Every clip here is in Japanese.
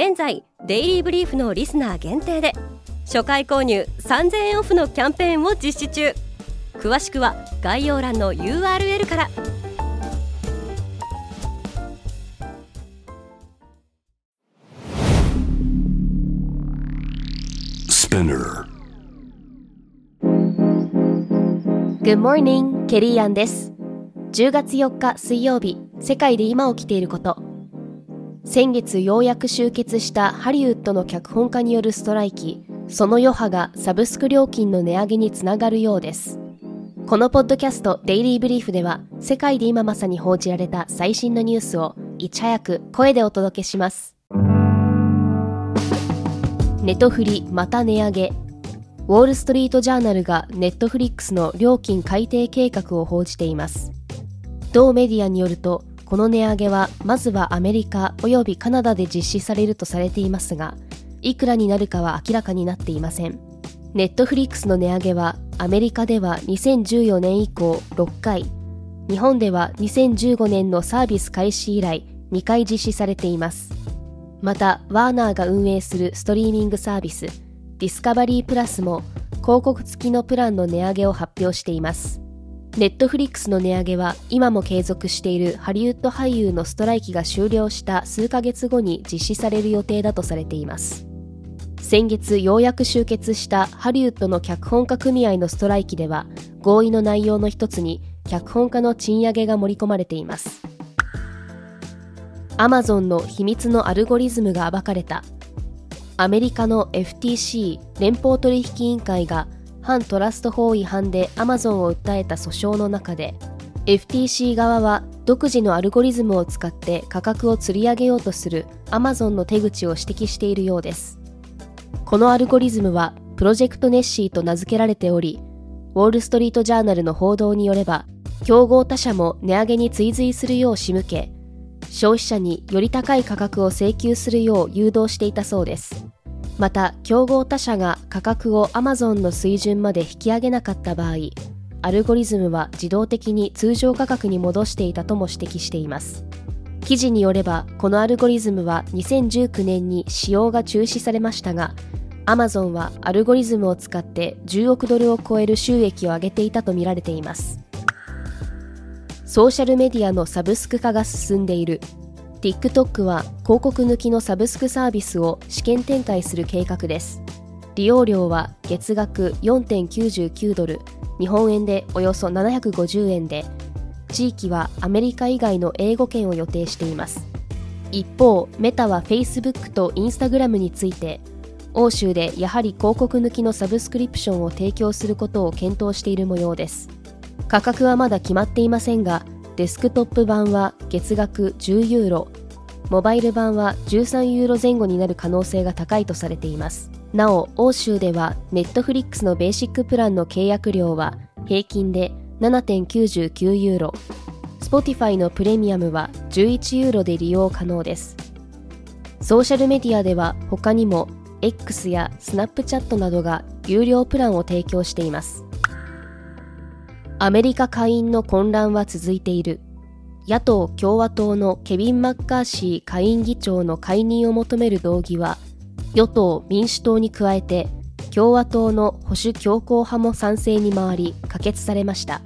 現在デイリーブリーフのリスナー限定で初回購入3000円オフのキャンペーンを実施中。詳しくは概要欄の URL から。Good morning, ケリーアンです。10月4日水曜日世界で今起きていること先月ようやく終結したハリウッドの脚本家によるストライキその余波がサブスク料金の値上げにつながるようです。このポッドキャストデイリーブリーフでは世界で今まさに報じられた最新のニュースをいち早く声でお届けします。ネトフリまた値上げ。ウォール・ストリート・ジャーナルがネットフリックスの料金改定計画を報じています。同メディアによるとこの値上げはまずはアメリカおよびカナダで実施されるとされていますがいくらになるかは明らかになっていません。ネットフリックスの値上げはアメリカでは2014年以降6回。日本では2015年のサービス開始以来2回実施されています。またワーナーが運営するストリーミングサービスディスカバリープラスも広告付きのプランの値上げを発表しています。ネットフリックスの値上げは今も継続しているハリウッド俳優のストライキが終了した数ヶ月後に実施される予定だとされています。先月ようやく終結したハリウッドの脚本家組合のストライキでは合意の内容の一つに脚本家の賃上げが盛り込まれています。アマゾンの秘密のアルゴリズムが暴かれた。アメリカの FTC 連邦取引委員会が反トラスト法違反でアマゾンを訴えた訴訟の中で FTC 側は独自のアルゴリズムを使って価格を釣り上げようとするアマゾンの手口を指摘しているようです。このアルゴリズムはプロジェクトネッシーと名付けられておりウォール・ストリート・ジャーナルの報道によれば競合他社も値上げに追随するよう仕向け消費者により高い価格を請求するよう誘導していたそうです。また競合他社が価格を Amazon の水準まで引き上げなかった場合アルゴリズムは自動的に通常価格に戻していたとも指摘しています。記事によればこのアルゴリズムは2019年に使用が中止されましたが Amazon はアルゴリズムを使って10億ドルを超える収益を上げていたとみられています。ソーシャルメディアのサブスク化が進んでいる TikTok は広告抜きのサブスクサービスを試験展開する計画です。利用料は月額4.99ドル。日本円でおよそ750円で。地域はアメリカ以外の英語圏を予定しています。一方メタは Facebook と Instagram について欧州でやはり広告抜きのサブスクリプションを提供することを検討している模様です。価格はまだ決まっていませんがデスクトップ版は月額10ユーロ。モバイル版は13ユーロ前後になる可能性が高いとされています。なお欧州ではネットフリックスのベーシックプランの契約料は平均で7.99ユーロ。Spotify のプレミアムは11ユーロで利用可能です。ソーシャルメディアでは他にも X や Snapchat などが有料プランを提供しています。アメリカ下院の混乱は続いている。野党・共和党のケビン・マッカーシー下院議長の解任を求める動議は与党・民主党に加えて共和党の保守強硬派も賛成に回り可決されました。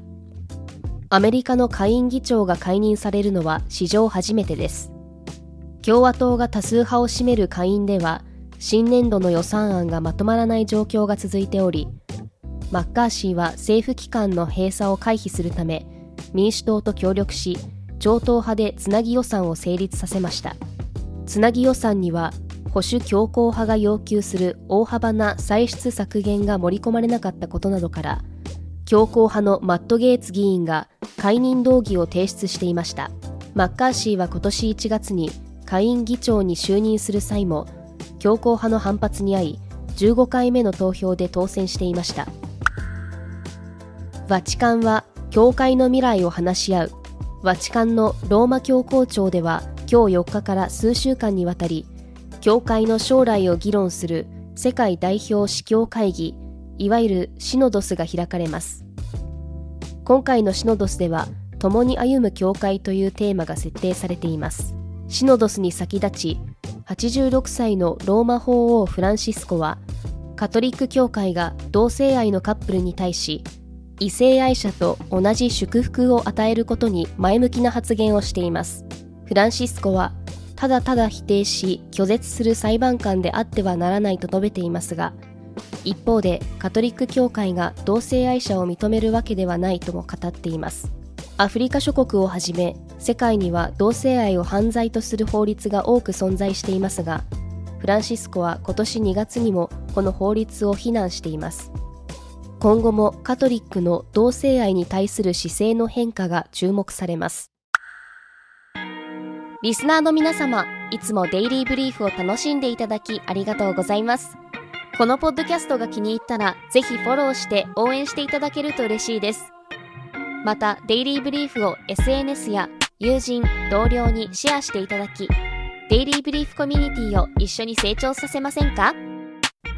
アメリカの下院議長が解任されるのは史上初めてです。共和党が多数派を占める下院では新年度の予算案がまとまらない状況が続いておりマッカーシーは政府機関の閉鎖を回避するため民主党と協力し超党派でつなぎ予算を成立させました。つなぎ予算には保守強硬派が要求する大幅な歳出削減が盛り込まれなかったことなどから強硬派のマット・ゲイツ議員が解任動議を提出していました。マッカーシーは今年1月に下院議長に就任する際も強硬派の反発に遭い15回目の投票で当選していました。バチカンは教会の未来を話し合う。バチカンのローマ教皇庁では今日4日から数週間にわたり教会の将来を議論する世界代表司教会議いわゆるシノドスが開かれます。今回のシノドスでは共に歩む教会というテーマが設定されています。シノドスに先立ち86歳のローマ法王フランシスコはカトリック教会が同性愛のカップルに対し異性愛者と同じ祝福を与えることに前向きな発言をしています。フランシスコはただただ否定し拒絶する裁判官であってはならないと述べていますが一方でカトリック教会が同性愛者を認めるわけではないとも語っています。アフリカ諸国をはじめ世界には同性愛を犯罪とする法律が多く存在していますがフランシスコは今年2月にもこの法律を非難しています。今後もカトリックの同性愛に対する姿勢の変化が注目されます。リスナーの皆様いつもデイリーブリーフを楽しんでいただきありがとうございます。このポッドキャストが気に入ったらぜひフォローして応援していただけると嬉しいです。またデイリーブリーフを SNS や友人同僚にシェアしていただきデイリーブリーフコミュニティを一緒に成長させませんか？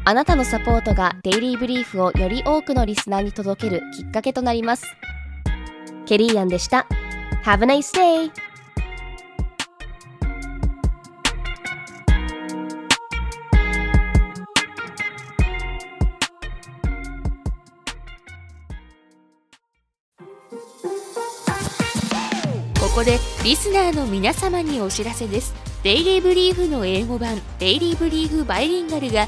あなたのサポートがデイリーブリーフをより多くのリスナーに届けるきっかけとなります。ケリーアンでした。Have a nice day! ここでリスナーの皆様にお知らせです。デイリーブリーフの英語版デイリーブリーフバイリンガルが